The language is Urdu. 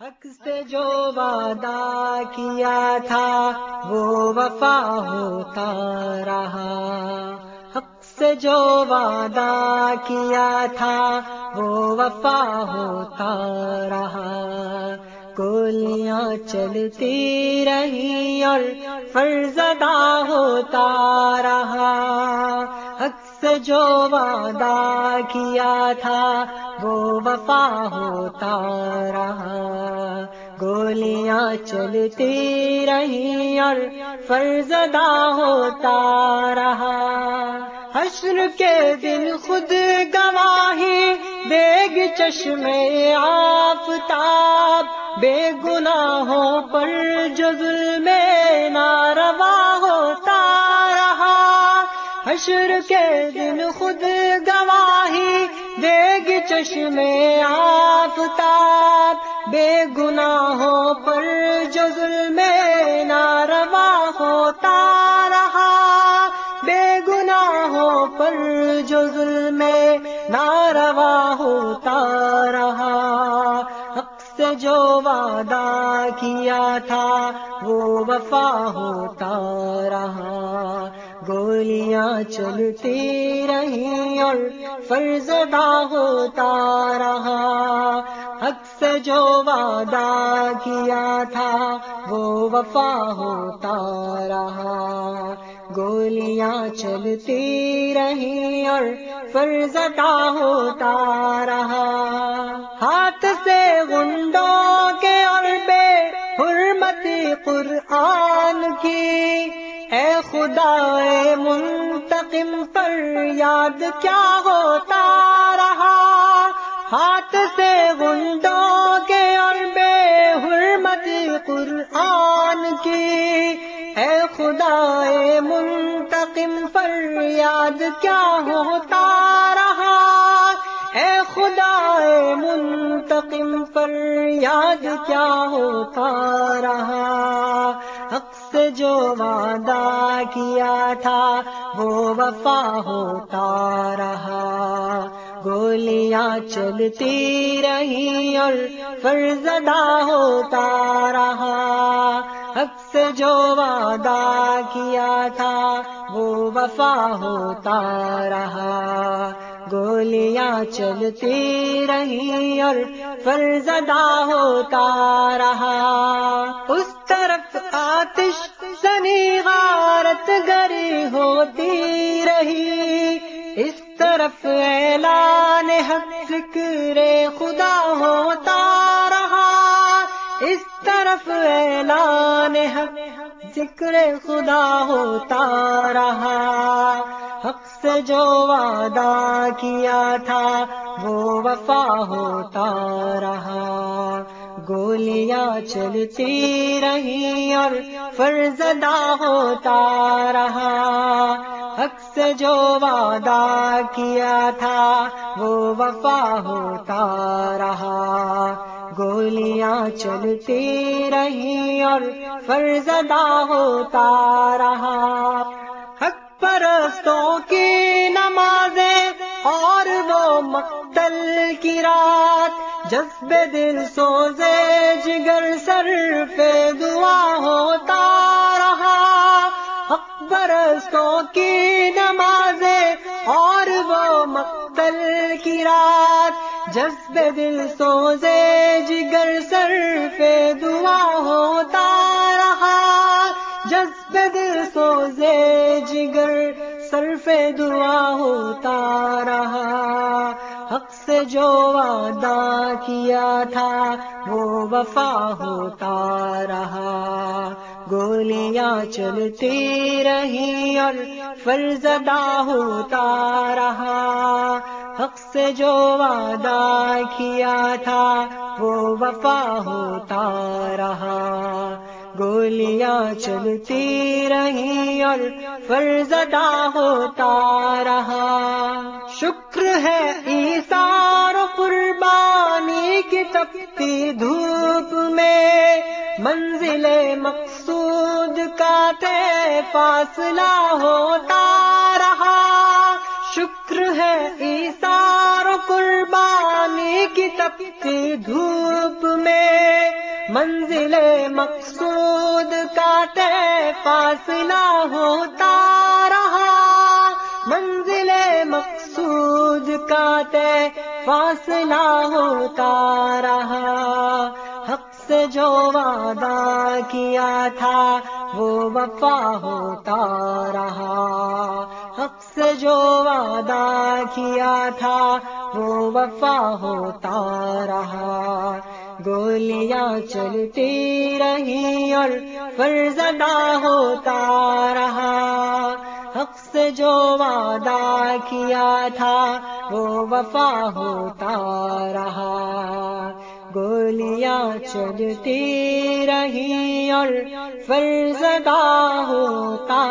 حق سے جو وعدہ کیا تھا، وہ وفا ہوتا رہا۔ حق سے جو وعدہ کیا تھا، وہ وفا ہوتا رہا۔ گولیاں چلتی رہی اور فرزدہ ہوتا رہا۔ حق سے جو وعدہ کیا تھا وہ وفا ہوتا رہا۔ گولیاں چلتی رہی اور فرزدہ ہوتا رہا۔ حشر کے دن خود گواہی دیگ چشمے آفتاب۔ بے گناہوں پر جو ظلم ناروا ہوتا رہا۔ حشر کے دن خود گواہی چشمے آفتاب بے گناہوں پر جو ظلم ناروا ہوتا رہا، بے گناہوں پر جو ظلم ناروا ہوتا رہا۔ حق سے جو وعدہ کیا تھا، وہ وفا ہوتا رہا۔ گولیاں چلتی رہی اور فرزدہ ہوتا رہا۔ حق سے جو وعدہ کیا تھا وہ وفا ہوتا رہا۔ گولیاں چلتی رہی اور فرزدہ ہوتا رہا۔ ہاتھ سے گنڈوں کے اور بے حرمتی قرآن کی اے خدا منتقم پر یاد کیا ہوتا رہا؟ ہاتھ سے گنڈوں کے اور بے حرمتی قرآن کی۔ اے خدا منتقم پر یاد کیا ہوتا رہا؟ اے خدا منتقم پر یاد کیا ہوتا رہا؟ وعدہ کیا تھا، وہ وفا ہوتا رہا۔ گولیاں چلتی رہی اور فرزدہ ہوتا رہا۔ حق سے جو وعدہ کیا تھا، وہ وفا ہوتا رہا۔ گولیاں چلتی رہی اور فرزدہ ہوتا رہا۔ اس طرف آتش سنی غارت گری ہوتی رہی۔ اس طرف اعلان حق ذکر خدا ہوتا رہا۔ اس طرف اعلان حق ذکر خدا ہوتا رہا۔ حق سے جو وعدہ کیا تھا وہ وفا ہوتا رہا۔ گولیاں چلتی رہی اور فرزدہ ہوتا رہا۔ حق سے جو وعدہ کیا تھا وہ وفا ہوتا رہا۔ گولیاں چلتی رہی اور فرزدہ ہوتا رہا۔ حق پرستوں کی نمازیں اور وہ مقتل کی رات جذب دل جگر پہ دعا ہوتا رہا۔ حق پرستوں کی نمازیں اور وہ مقتل کی رات۔ جذب دل سوزے جگر سر پہ دعا ہوتا رہا۔ جذب دل سوزے جگر صرف دعا ہوتا رہا۔ سے جو وعدہ کیا تھا، وہ وفا ہوتا رہا۔ گولیاں چلتی رہی اور فرزدہ ہوتا رہا۔ حق سے جو وعدہ کیا تھا، وہ وفا ہوتا رہا۔ گولیاں چلتی رہی اور فرزدہ ہوتا رہا۔ شکر ہے کی تپتی دھوپ میں منزل مقصود کا تے فاصلہ ہوتا رہا۔ شکر ہے ایسار قربانی کی تپتی دھوپ میں منزل مقصود کا طے فاصلہ ہوتا رہا۔ منزل مقصود کا طے فاصلہ ہوتا رہا۔ حق سے جو وعدہ کیا تھا، وہ وفا ہوتا رہا۔ حق سے جو وعدہ کیا تھا، وہ وفا ہوتا رہا۔ گولیاں چلتی رہی اور فرزدہ ہوتا رہا۔ جو وعدہ کیا تھا وہ وفا ہوتا رہا۔ گولیاں چلتی رہی اور فرزدہ ہوتا